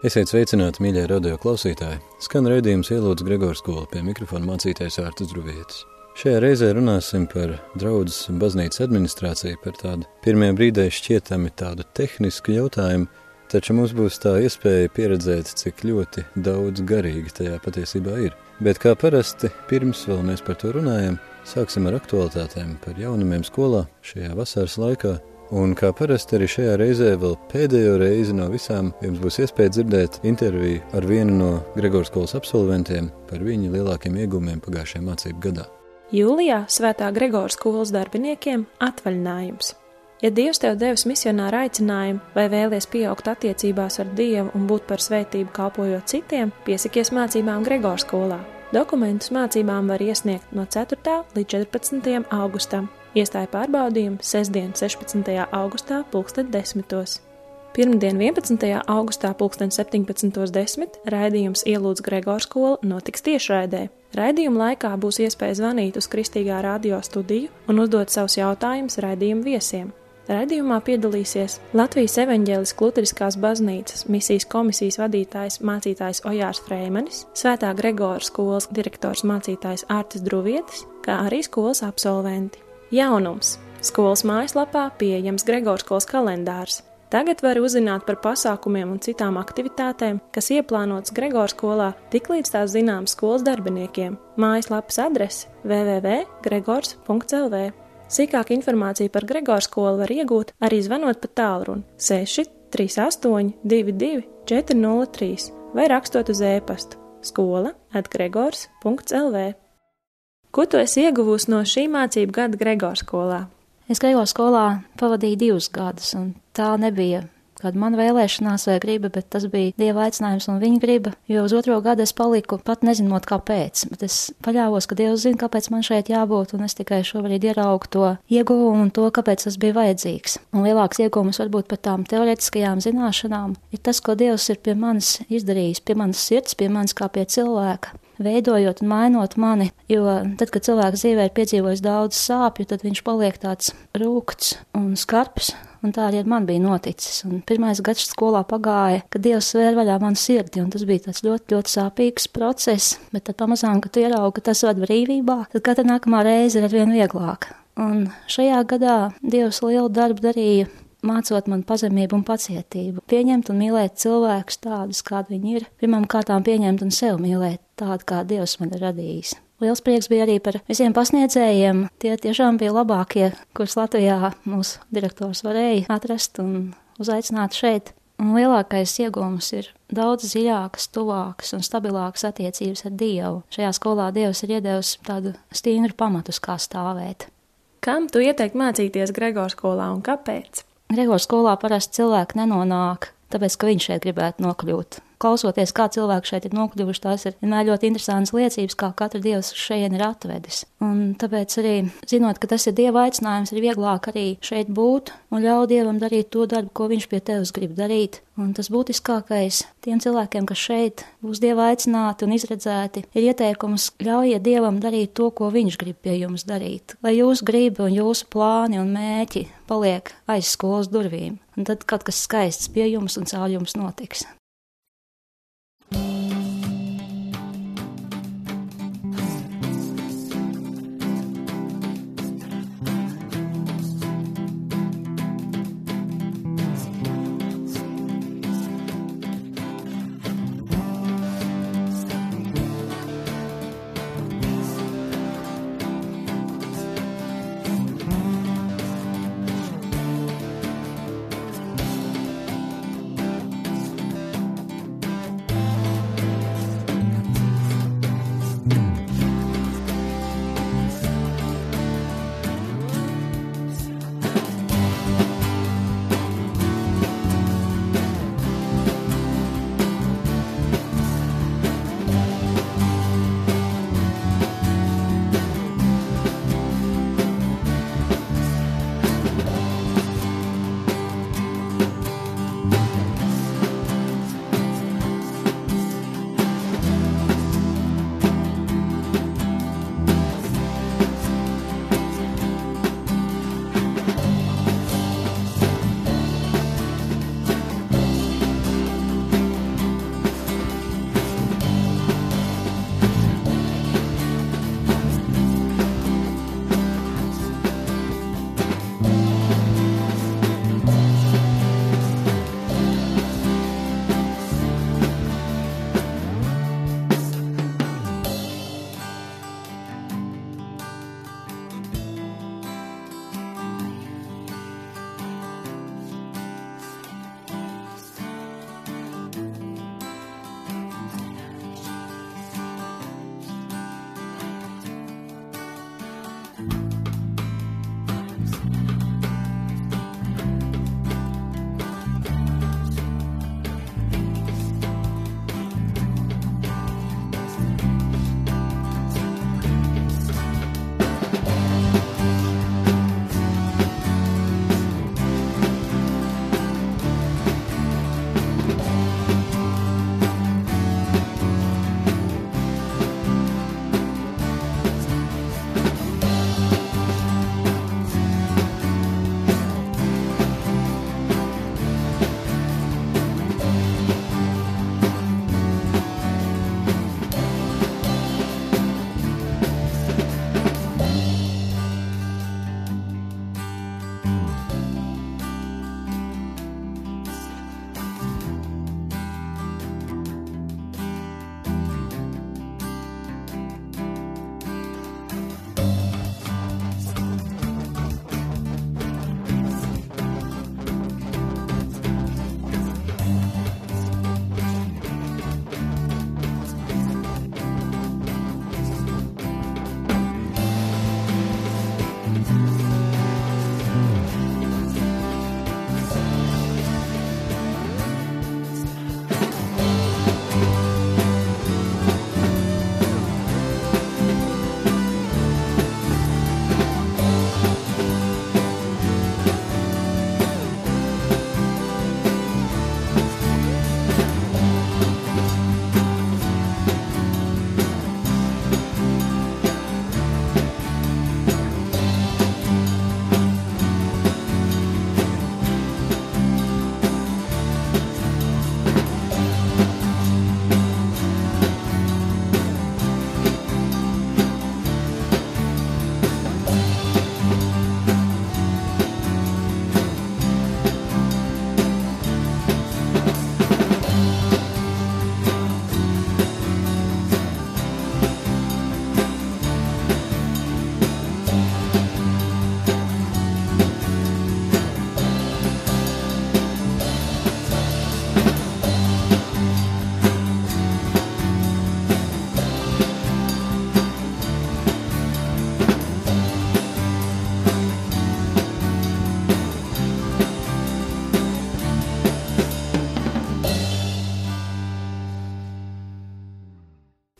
Esiet sveicināti, mīļie radio klausītāji! Skan raidījums ielūdz Gregors skola pie mikrofona mācītājs Ārtas Druvietis. Šajā reizē runāsim par draudzes baznīcas administrāciju, par tādu pirmie brīdē šķietami tādu tehnisku jautājumu, taču mums būs tā iespēja pieredzēt, cik ļoti daudz garīgi tajā patiesībā ir. Bet kā parasti, pirms vēl mēs par to runājam, sāksim ar aktualitātēm par jaunumiem skolā šajā vasaras laikā Un kā parasti arī šajā reizē, vēl pēdējo reizi no visām, jums būs iespēja dzirdēt interviju ar vienu no Gregors skolas absolventiem par viņu lielākiem iegūmiem pagājušajā mācību gadā. Jūlijā Svētā Gregors skolas darbiniekiem atvaļinājums. Ja Dievs tev devis misionāru aicinājumu, vai vēlies pieaugt attiecībās ar Dievu un būt par svētību kalpojot citiem, piesakies mācībām Gregors skolā. Dokumentus mācībām var iesniegt no 4. līdz 14. augustam Iestāja pārbaudījumu sestdien, 16. augustā, 2010. Pirmdien, 11. augustā, 17.10. raidījums Ielūdz Gregors skola notiks tiešraidē. Raidījuma laikā būs iespēja zvanīt uz Kristīgā radio studiju un uzdot savus jautājumus raidījuma viesiem. Raidījumā piedalīsies Latvijas evaņģēliskās Lutheriskās baznīcas misijas komisijas vadītājs mācītājs Ojārs Freimanis, Svētā Gregora skolas direktors mācītājs Ārtis Druvietis, kā arī skolas absolventi. Jaunums! Skolas mājaslapā pieejams Gregors skolas kalendārs. Tagad var uzzināt par pasākumiem un citām aktivitātēm, kas ieplānotas Gregors skolā, tiklīdz tās zināmas skolas darbiniekiem. Mājaslapas adrese www.gregors.lv. Sīkāku informāciju par Gregors skolu var iegūt arī zvanot pa tālruni 6 38 22 403 vai rakstot uz e-pastu skola atgregors.lv. Ko tu esi ieguvusi no šī mācību gada Gregors skolā? Es Gregors skolā pavadīju divus gadus, un tā nebija kāda mana vēlēšanās vai griba, bet tas bija Dieva aicinājums un viņa griba, jo uz otro gadu es paliku pat nezinot kāpēc, bet es paļāvos, ka Dievs zina, kāpēc man šeit jābūt, un es tikai šobrīd ieraugu to ieguvumu un to, kāpēc tas bija vajadzīgs. Un lielāks ieguvums varbūt par tām teoretiskajām zināšanām ir tas, ko Dievs ir pie manis izdarījis, pie manas sirds, pie manis kā pie cilvēka veidojot un mainot mani, jo tad, kad cilvēks dzīvē ir piedzīvojis daudz sāpju, tad viņš paliek tāds rūkts un skarbs. Un tā arī ar mani bija noticis. Un pirmais gads skolā pagāja, kad Dievs svēra vaļā manu sirdi, un tas bija tāds ļoti, ļoti sāpīgs process. Bet tad pamazām, kad tu ieraugi, ka tas ved brīvībā, tad katra nākamā reize ir arvien vieglāk. Un šajā gadā Dievs lielu darbu darīja mācot man pazemību un pacietību, pieņemt un mīlēt cilvēkus tādus, kādi viņi ir, pirmām kārtām pieņemt un sev mīlēt tādu, kā Dievs man ir radījis. Liels prieks bija arī par visiem pasniedzējiem. Tie tiešām bija labākie, kurus Latvijā mūsu direktors varēja atrast un uzaicināt šeit. Un lielākais iegūms ir daudz dziļākas, tuvākas un stabilākas attiecības ar Dievu. Šajā skolā Dievs ir iedevis tādu stingru pamatus, kā stāvēt. Kam tu ieteiktu mācīties Gregors skolā un kāpēc? Gregors skolā parasti cilvēki nenonāk, tāpēc, ka viņš šeit gribētu nokļūt klausoties, kā cilvēki šeit ir nokļuvuši, tās ir vienmēr ļoti interesantas liecības, kā katra dievs šeit ir atvedis. Un tāpēc arī, zinot, ka tas ir dieva aicinājums, ir vieglāk arī šeit būt un ļaut dievam darīt to darbu, ko viņš pie tevis grib darīt. Un tas būtiskākais tiem cilvēkiem, kas šeit būs dieva aicināti un izredzēti, ir ieteikums ļaujiet dievam darīt to, ko viņš grib pie jums darīt. Lai jūsu gribi un jūsu plāni un mēķi paliek aiz skolas durvīm, un tad kaut kas skaists pie jums un caur jums notiks. Thank you.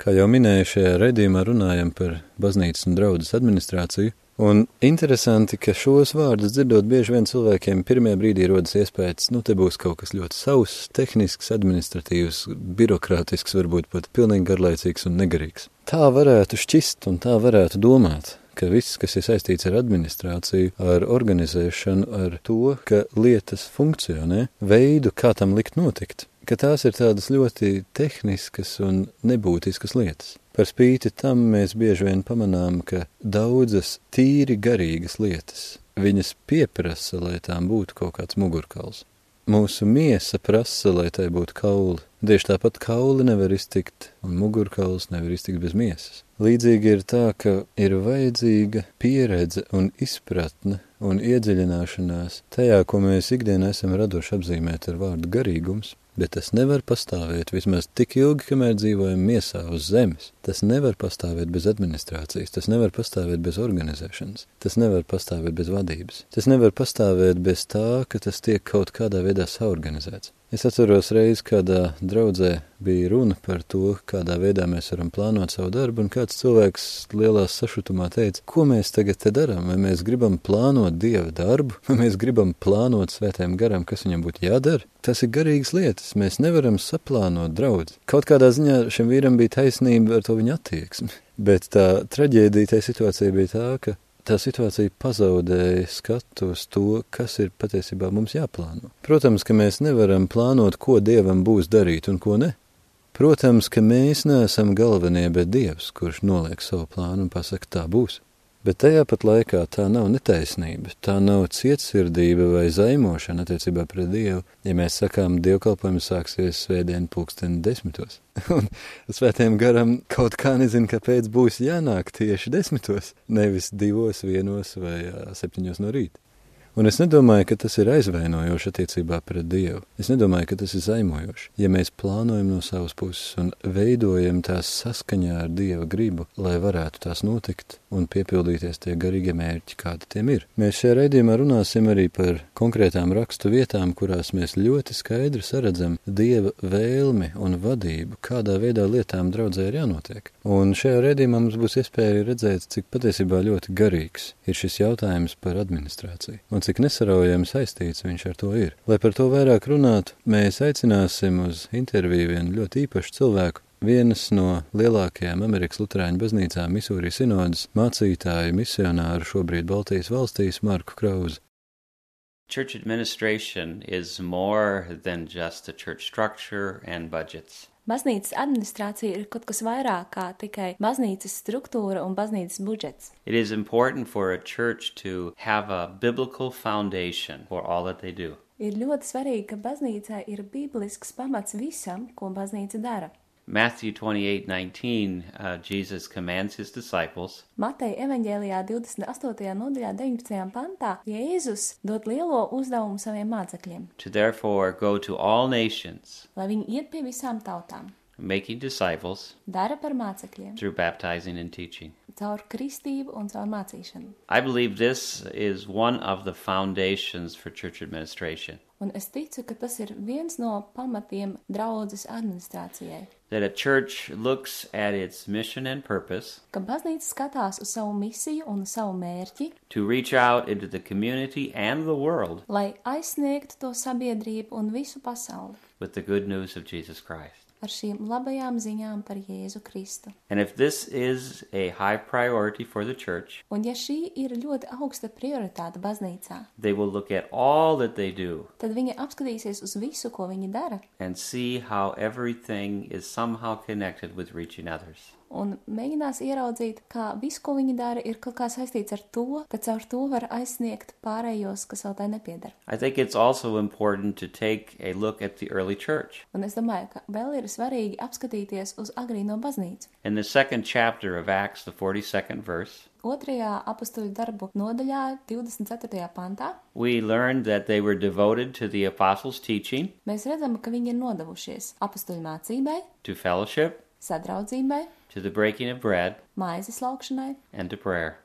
Kā jau minēju, šajā redzījumā runājam par baznīcas un draudzes administrāciju, un interesanti, ka šos vārdus dzirdot bieži vien cilvēkiem pirmie brīdī rodas iespējas, nu te būs kaut kas ļoti savs, tehnisks, administratīvs, birokrātisks, varbūt pat pilnīgi garlaicīgs un negarīgs. Tā varētu šķist un tā varētu domāt, ka viss, kas ir saistīts ar administrāciju, ar organizēšanu, ar to, ka lietas funkcionē, veidu, kā tam likt notikt, ka tās ir tādas ļoti tehniskas un nebūtiskas lietas. Par spīti tam mēs bieži vien pamanām, ka daudzas tīri garīgas lietas viņas pieprasa, lai tām būtu kaut kāds mugurkauls. Mūsu miesa prasa, lai tai būtu kauli. Tieši tāpat kauli nevar iztikt, un mugurkauls nevar iztikt bez miesas. Līdzīgi ir tā, ka ir vajadzīga pieredze un izpratne un iedziļināšanās tajā, ko mēs ikdienā esam radoši apzīmēt ar vārdu garīgums, bet tas nevar pastāvēt vismaz tik ilgi, kamēr dzīvojam miesā uz zemes. Tas nevar pastāvēt bez administrācijas, tas nevar pastāvēt bez organizēšanas, tas nevar pastāvēt bez vadības, tas nevar pastāvēt bez tā, ka tas tiek kaut kādā veidā saorganizēts. Es atceros reizi, kādā draudzē bija runa par to, kādā veidā mēs varam plānot savu darbu, un kāds cilvēks lielā sašutumā teica, ko mēs tagad te darām, vai mēs gribam plānot Dieva darbu, vai mēs gribam plānot svētēm garam, kas viņam būtu jādara. Tas ir garīgas lietas, mēs nevaram saplānot draudzi. Kaut kādā ziņā šim vīram bija taisnība ar to viņa attieksmi, bet tā traģēdija tajā situācijā bija tā, ka tā situācija pazaudēja skatu uz to, kas ir patiesībā mums jāplāno. Protams, ka mēs nevaram plānot, ko Dievam būs darīt un ko ne. Protams, ka mēs neesam galvenie, bet Dievs, kurš noliek savu plānu un pasaka, tā būs. Bet tajā pat laikā tā nav netaisnība, tā nav cietsirdība vai zaimošana attiecībā pret Dievu, ja mēs sakām, dievkalpojums sāksies svētdien pulksteni desmitos. Un svētiem garam kaut kā nezinu, kāpēc būs jānāk tieši desmitos, nevis divos, vienos vai septiņos no rīta. Un es nedomāju, ka tas ir aizvainojoši attiecībā pret Dievu. Es nedomāju, ka tas ir zaimojoši. Ja mēs plānojam no savas puses un veidojam tās saskaņā ar Dieva gribu, lai varētu tās notikt un piepildīties tie garīgie mērķi, kādi tiem ir. Mēs šajā raidījumā runāsim arī par konkrētām rakstu vietām, kurās mēs ļoti skaidri saredzam Dieva vēlmi un vadību, kādā veidā lietām draudzē ir jānotiek. Un šajā raidījumā mums būs iespēja redzēt, cik patiesībā ļoti garīgs ir šis jautājums par administrāciju. Un cik nesaraujami saistīts viņš ar to ir. Lai par to vairāk runātu, mēs aicināsim uz interviju vienu ļoti īpašu cilvēku, vienas no lielākajām Amerikas Lutāņu baznīcām Misūrī sinodas mācītāju misionāru šobrīd Baltijas valstīs Marku Krauzu. Church administration is more than just a church structure and budgets. Baznīcas administrācija ir kaut kas vairāk kā tikai baznīcas struktūra un baznīcas budžets. It is important for a church to have a biblical foundation for all that they do. Ir ļoti svarīgi, ka baznīcai ir biblisks pamats visam, ko baznīca dara. Matthew 28:19 uh, Jesus commands his disciples Mateja evaņģēlijā 28. nodaļā 19. pantā Jēzus dod lielo uzdevumu saviem mācekļiem. to therefore go to all nations, Lai viņi iet pie visām tautām, making disciples dara par mācekļiem, through baptizing and teaching. caur kristību un caur mācīšanu. I believe this is one of the foundations for church administration. Un es ticu, ka tas ir viens no pamatiem draudzes administrācijai. That a church looks at its mission and purpose Ka baznīca skatās uz savu misiju un savu mērķi, to reach out into the community and the world lai aizsniegtu to sabiedrību un visu pasauli with the good news of Jesus Christ. Ar šīm labajām ziņām par Jēzu Kristu. And if this is a high priority for the church, Un ja šī ir ļoti augsta prioritāte baznīcā, they will look at all that they do tad viņi apskatīsies uz visu, ko viņi dara, and see how everything is somehow connected with reaching others. Un mēģinās ieraudzīt, kā viss, ko viņi dara, ir kaut kā saistīts ar to, ka caur to var aizsniegt pārējos, kas vēl tai nepiedara. I think it's also important to take a look at the early church. Un es domāju, ka vēl ir svarīgi apskatīties uz agrīno baznīcu. In the second chapter of Acts, the 42nd verse, Otrajā apakstuļu darbu nodaļā, 24. pantā, we learned that they were devoted to the apostles' teaching, mēs redzam, ka viņi ir nodevušies apakstuļu mācībai, to fellowship, sadraudzībai, to the breaking of bread, and to prayer.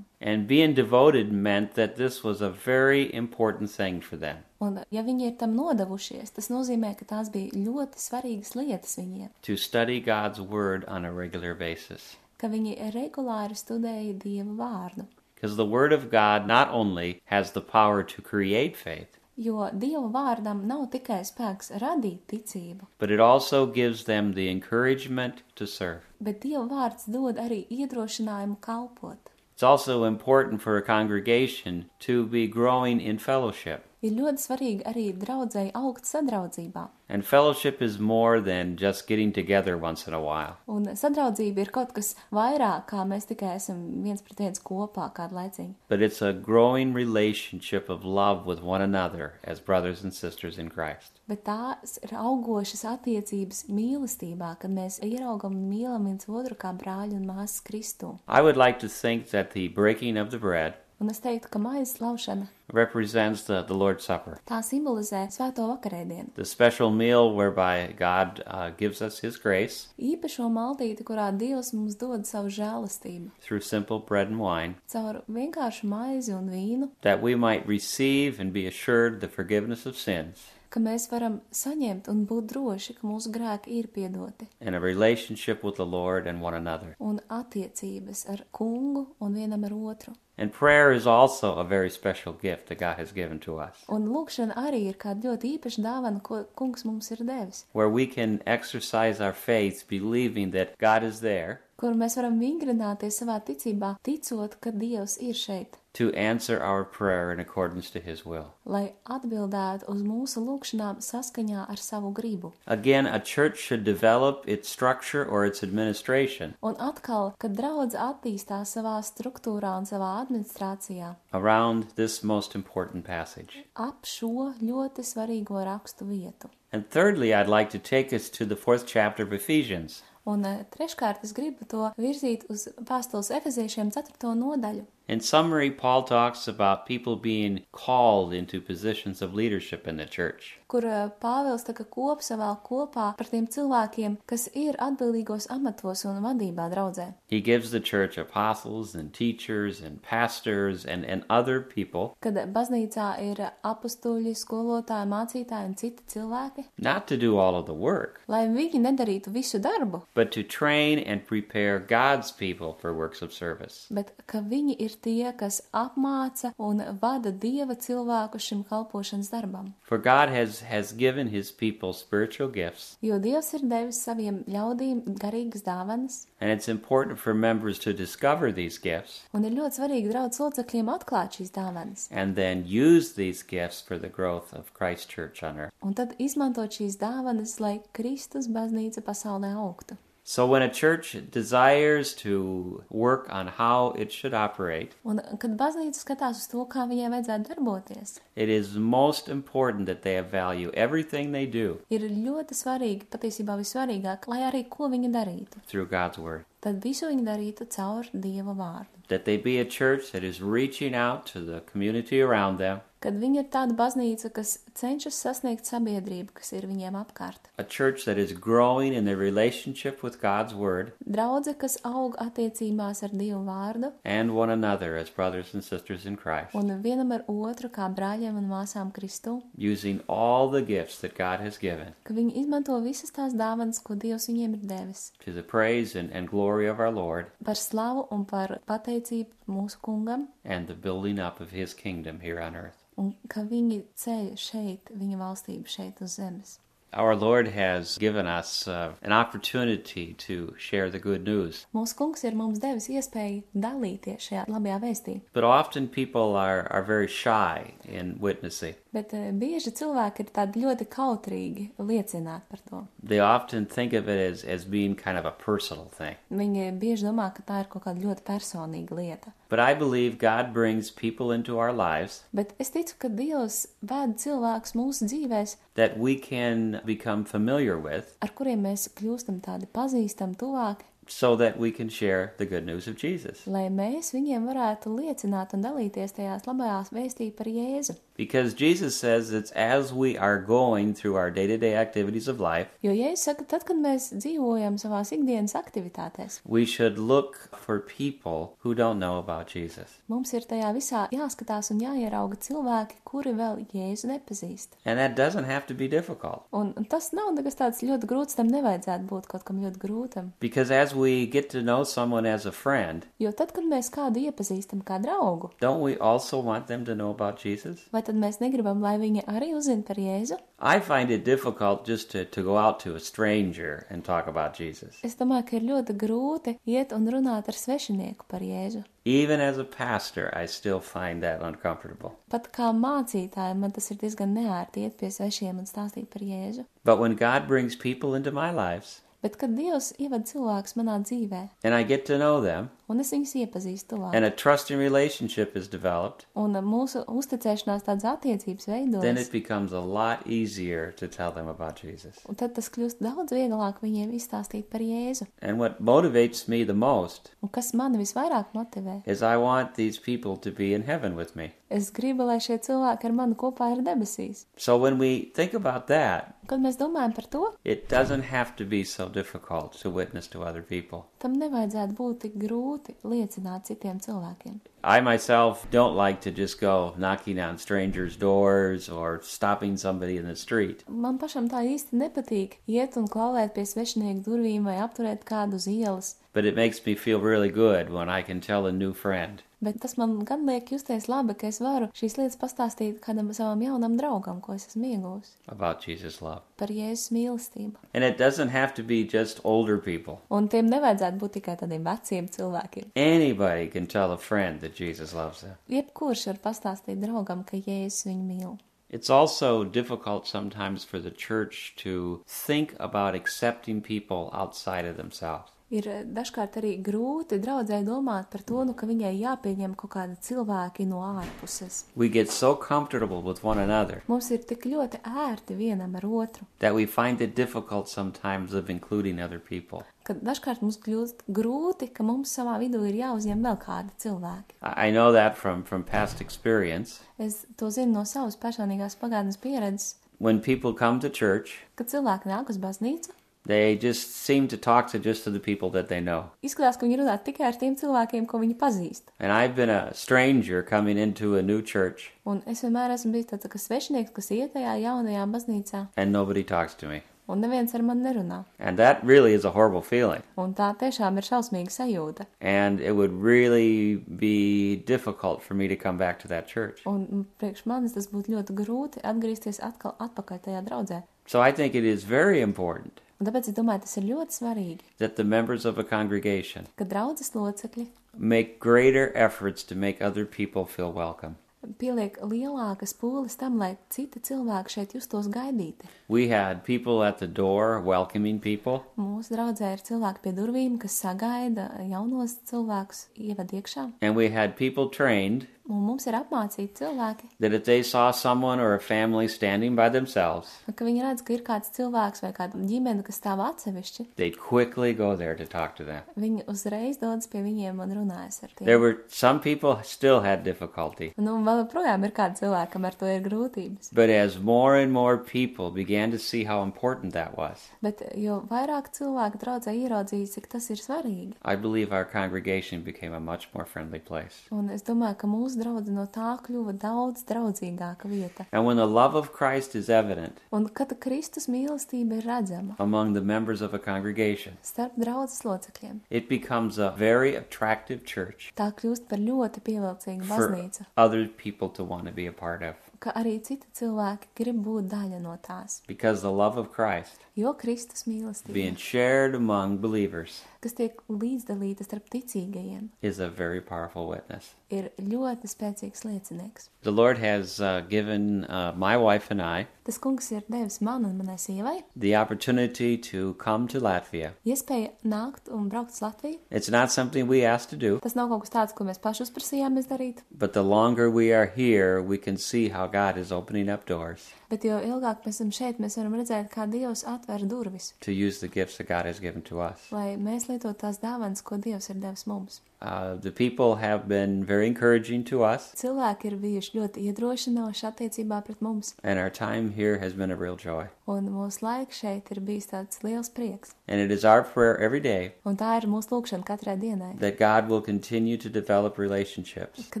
And being devoted meant that this was a very important thing for them. Un, ja viņi ir tam nodevušies, tas nozīmē, ka tās bija ļoti svarīgas lietas viņiem, To study God's Word on a regular basis. ka viņi regulāri studēja Dieva vārdu. Because the Word of God not only has the power to create faith, Jo Dieva vārdam nav tikai spēks radīt ticību, but it also gives them the encouragement to serve. bet Dieva vārds dod arī iedrošinājumu kalpot. It's also important for a congregation to be growing in fellowship. Ir ļoti svarīgi arī draudzēji augt sadraudzībā. And fellowship is more than just getting together once in a while. Un sadraudzība ir kaut kas vairāk, kā mēs tikai esam viens pret viens kopā kādu laiciņu. But it's a growing relationship of love with one another as brothers and sisters in Christ. Bet tās ir augošas attiecības mīlestībā, kad mēs ieraugam un mīlam viens otru kā brāļi un māsas Kristu. I would like to think that the breaking of the bread Un es teiktu, ka maizes laušana represents the, the Lord's Supper, tā simbolizē svēto vakarēdienu. the special meal whereby God uh, gives us His grace Īpašo maltīti, kurā Dievs mums dod savu žēlastību, through simple bread and wine, caur vienkāršu maizi un vīnu, that we might receive and be assured the forgiveness of sins ka mēs varam saņemt un būt droši, ka mūsu grēki ir piedoti, and a relationship with the Lord and one another. un attiecības ar kungu un vienam ar otru. And prayer is also a very special gift that God has given to us, Un lūkšana arī ir kāda ļoti īpaša dāvana, ko kungs mums ir devis, where we can exercise our faith believing that God is there. Kur mēs varam vingrināties savā ticībā, ticot, ka Dievs ir šeit, to answer our prayer in accordance to His will. lai atbildētu uz mūsu lūkšanām saskaņā ar savu gribu. Again, a church should develop its structure or its administration Un atkal, kad draudz attīstās savā struktūrā un savā administrācijā, around this most important passage. ap šo ļoti svarīgo rakstu vietu. And thirdly, I'd like to take us to the fourth chapter of Ephesians. Un eh, treškārt es gribu to virzīt uz pāstules efeziešiem 4. nodaļu, In summary, Paul talks about people being called into positions of leadership in the church. kur eh, Pāvils tā kā kopsavēl kopā par tiem cilvēkiem, kas ir atbildīgos amatos un vadībā draudzē. He gives the church apostles and teachers and pastors and, and other people Kad baznīcā ir apstuļi, skolotāji, mācītāji un citi cilvēki, not to do all of the work, lai viņi nedarītu visu darbu, but to train and prepare God's people for works of service. bet ka viņi ir tie, kas apmāca un vada dieva cilvēku šim kalpošanas darbam. For God has, has given his people spiritual gifts, Jo Dievs ir devis saviem ļaudīm garīgas dāvanas, and it's important for members to discover these gifts un ir ļoti svarīgi draudz locekļiem atklāt šīs dāvanas, and then use these gifts for the growth of Christ Church on earth. un tad izmantot šīs dāvanas, lai Kristus baznīca pasaulē augtu. So when a church desires to work on how it should operate, Un, kad baznīca skatās uz to, kā viņai vajadzētu darboties, it is most important that they value everything they do ir ļoti svarīgi, patiesībā vissvarīgāk, lai arī ko viņi darītu. through God's word. Tad visu viņi darītu caur Dieva vārdu. That they be a church that is reaching out to the community around them, Kad viņi ir tāda baznīca, kas cenšas sasniegt sabiedrību, kas ir viņiem apkārt. a church that is growing in their relationship with God's word Draudze, kas aug attiecībās ar Dievu vārdu and one another as brothers and sisters in Christ, un vienam ar otru kā brāļiem un māsām Kristu, using all the gifts that God has given ka viņi izmanto visas tās dāvanas, ko Dievs viņiem ir devis, to the praise and, and glory of our Lord par slavu un par pateicību mūsu kungam, and the building up of his kingdom here on earth. Un ka viņi ceļ šeit, viņa valstību šeit uz zemes. Our Lord has given us uh, an opportunity to share the good news. Mūsu kungs ir mums devis iespēju dalīties šajā labajā vēstī, But often people are, are very shy in witnessing. Bet eh, bieži cilvēki ir tādi ļoti kautrīgi liecināt par to. They often think of it as, as being kind of a personal thing. Viņi bieži domā, ka tā ir kaut kāda ļoti personīga lieta. But I believe God brings people into our lives Bet es ticu, ka Dievs ved cilvēkus mūsu dzīvēs, that we can become familiar with ar kuriem mēs kļūstam tādi pazīstami, tuvāki, so that we can share the good news of Jesus. lai mēs viņiem varētu liecināt un dalīties tajās labajās vēstī par Jēzu. Because Jesus says it's as we are going through our day to day activities of life, Jo, ja es saku, tad, kad mēs dzīvojam savās ikdienas aktivitātēs, we should look for people who don't know about Jesus. mums ir tajā visā jāskatās un jāierauga cilvēki, kuri vēl Jēzu nepazīst. And that doesn't have to be difficult. Un un tas nav nekas tāds ļoti grūts, tam nevajadzētu būt kaut kam ļoti grūtam. Because as we get to know someone as a friend, Jo tad, kad mēs kādu iepazīstam kā draugu, don't we also want them to know about Jesus? vai tad mēs negribam, lai viņi arī uzzina par Jēzu? I find it difficult just to, to go out to a stranger and talk about Jesus. Es domāju, ka ir ļoti grūti iet un runāt ar svešinieku par Jēzu. Even as a pastor, I still find that uncomfortable. Pat kā mācītājiem man tas ir diezgan neērti iet pie svešiem un stāstīt par Jēzu. But when God brings people into my lives Bet, kad Dievs ievada cilvēkus manā dzīvē, and I get to know them, un es viņus iepazīstu tuvāk, and a trusting relationship is developed, un mūsu uzticēšanās tādas attiecības then veidojas, it becomes a lot easier to tell them about Jesus. un tad tas kļūst daudz vieglāk viņiem izstāstīt par Jēzu. And what motivates me the most Un kas mani visvairāk motivē? is I want these people to be in heaven with me. Es gribu, lai šie cilvēki ar mani kopā ir debesīs. So when we think about that, Kad mēs domājam par to, it doesn't have to be so difficult to witness to other people. tam nevajadzētu būt tik grūti liecināt citiem cilvēkiem. I myself don't like to just go knocking on strangers' doors or stopping somebody in the street. Man pašam tā īsti nepatīk iet un klauvēt pie svešinieku durvīm vai apturēt kādu uz ielas, But it makes me feel really good when I can tell a new friend, bet tas man gan liek justies labi, ka es varu šīs lietas pastāstīt kādam savam jaunam draugam, ko es esmu iegūs about Jesus' love. par Jēzus mīlestību. And it doesn't have to be just older people. Un tiem nevajadzētu būt tikai tādiem veciem cilvēkiem. Anybody can tell a friend that Jesus loves them. Jebkurš var pastāstīt draugam, ka Jēzus viņu mīl. It's also difficult sometimes for the church to think about accepting people outside of themselves. Ir eh, dažkārt arī grūti draudzēji domāt par to, nu, ka viņai jāpieņem kaut kādi cilvēki no ārpuses. We get so comfortable with one another Mums ir tik ļoti ērti vienam ar otru, that we find it difficult sometimes of including other people. ka dažkārt mums kļūst grūti, ka mums savā vidū ir jāuzņem vēl kādi cilvēki. I I know that from, from past experience. Es to zinu no savas personīgās pagātnes pieredzes, When people come to church, kad cilvēki nāk uz baznīcu. They just seem to talk to just to the people that they know. Izskatās, ka viņi runā tikai ar tiem cilvēkiem, ko viņi pazīst. And I've been a stranger coming into a new church, Un es vienmēr esmu bijis tāds tā kā svešinieks, kas iet tajā jaunajā baznīcā, and nobody talks to me. un neviens ar mani nerunā. And that really is a horrible feeling. Un tā tiešām ir šausmīga sajūta. And it would really be difficult for me to come back to that church. Un mm, priekš manis tas būtu ļoti grūti atgriezties atkal atpakaļ tajā draudzē. So I think it is very important Un tāpēc es domāju, tas ir ļoti svarīgi, that the members of a congregation ka draudzes locekļi make greater efforts to make other people feel welcome. pieliek lielākas pūles tam, lai citi cilvēki šeit justos gaidīti. We had people at the door welcoming people. Mūsu draudzē ir cilvēki pie durvīm, kas sagaida jaunos cilvēkus, ievada iekšā, And we had people trained un mums ir apmācīti cilvēki, that if they saw someone or a family standing by themselves, ka viņi redz, ka ir kāds cilvēks vai kāda ģimene, kas stāv atsevišķi. they'd quickly go there to talk to them. Viņi uzreiz dodas pie viņiem un runājas ar There tiem. were some people still had difficulty. Nu, vēl joprojām ir kādi cilvēki, kam ar to ir grūtības. But as more and more people began to see how important that was, Bet jo vairāk cilvēku draudzē ieraudzīja, cik tas ir svarīgi. I believe our congregation became a much more friendly place. Un es domāju, ka mūsu draudze no tā kļuva daudz draudzīgāka vieta. And when the love of Christ is evident Un kad Kristus mīlestība ir redzama among the members of a congregation, starp draudzes locekļiem, it becomes a very attractive church tā kļūst par ļoti pievilcīgu for baznīcu, other people to want to be a part of. ka arī citi cilvēki grib būt daļa no tās. Because the love of Christ Jo Kristus mīlestība, being shared among believers kas tiek līdzdalīta starp ticīgajiem, is a very powerful witness. Ir ļoti spēcīgs liecinieks. The Lord has uh, given uh, my wife and I Tas kungs ir devis man un manai sievai the opportunity to come to Latvia. iespēju nākt un braukt uz Latviju. It's not something we asked to do, Tas nav kaut kas tāds, ko mēs paši uzprasījām izdarīt, but the longer we are here, we can see how God is opening up doors Bet jo ilgāk mēs esam šeit, mēs varam redzēt, kā Dievs atver durvis, to use the gifts that God has given to us. lai mēs lietotu tās dāvanas, ko Dievs ir devis mums. Uh, the people have been very encouraging to us, Cilvēki ir bijuši ļoti iedrošinoši attiecībā pret mums, and our time here has been a real joy. un mūsu laiks šeit ir bijis tāds liels prieks. And it is our prayer every day Un tā ir mūsu lūkšana katrai dienai, that God will continue to develop relationships, ka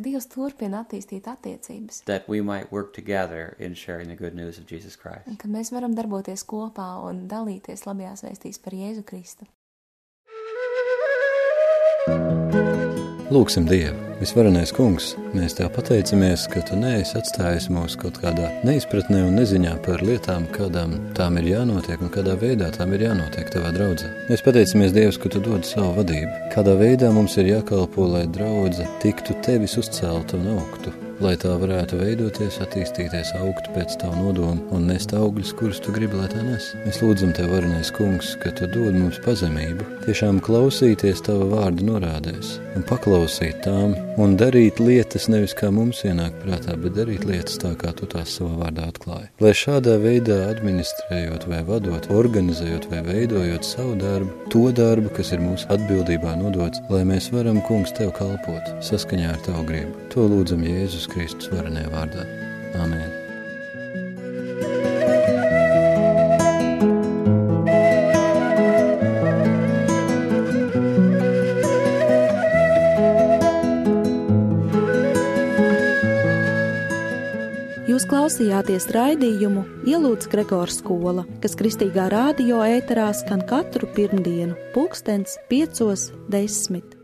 Dievs turpina attīstīt attiecības, that we might work together in sharing the good news of Jesus Christ. un ka mēs varam darboties kopā un dalīties labajās vēstīs par Jēzu Kristu. Lūksim Dievu, visvarenais kungs, mēs tev pateicamies, ka tu neesi atstājis mūs kaut kādā neizpratnē un neziņā par lietām, kādām tām ir jānotiek un kādā veidā tām ir jānotiek tavā draudzē. Mēs pateicamies Dievs, ka tu dod savu vadību, kādā veidā mums ir jākalpo, lai draudze tiktu tevis uzcelta un augtu, lai tā varētu veidoties, attīstīties, augt pēc tavu nodomu un nest augļus, kurus tu gribi, lai tā nes. Mēs lūdzam tev, varenais kungs, ka tu dod mums pazemību, tiešām klausīties tava vārda norādēs un paklausīt tām un darīt lietas nevis kā mums ienāk prātā, bet darīt lietas tā, kā tu tās savā vārdā atklāji. Lai šādā veidā administrējot vai vadot, organizējot vai veidojot savu darbu, to darbu, kas ir mūsu atbildībā nodots, lai mēs varam, kungs, tev kalpot saskaņā ar tavu gribu. To lūdzam Jēzus Kristus varenajā vārdā. Āmen! Jūs klausījāties raidījumu Ielūdz Gregors skola, kas kristīgā radio ēterā skan katru pirmdienu, pulkstens piecos desmit.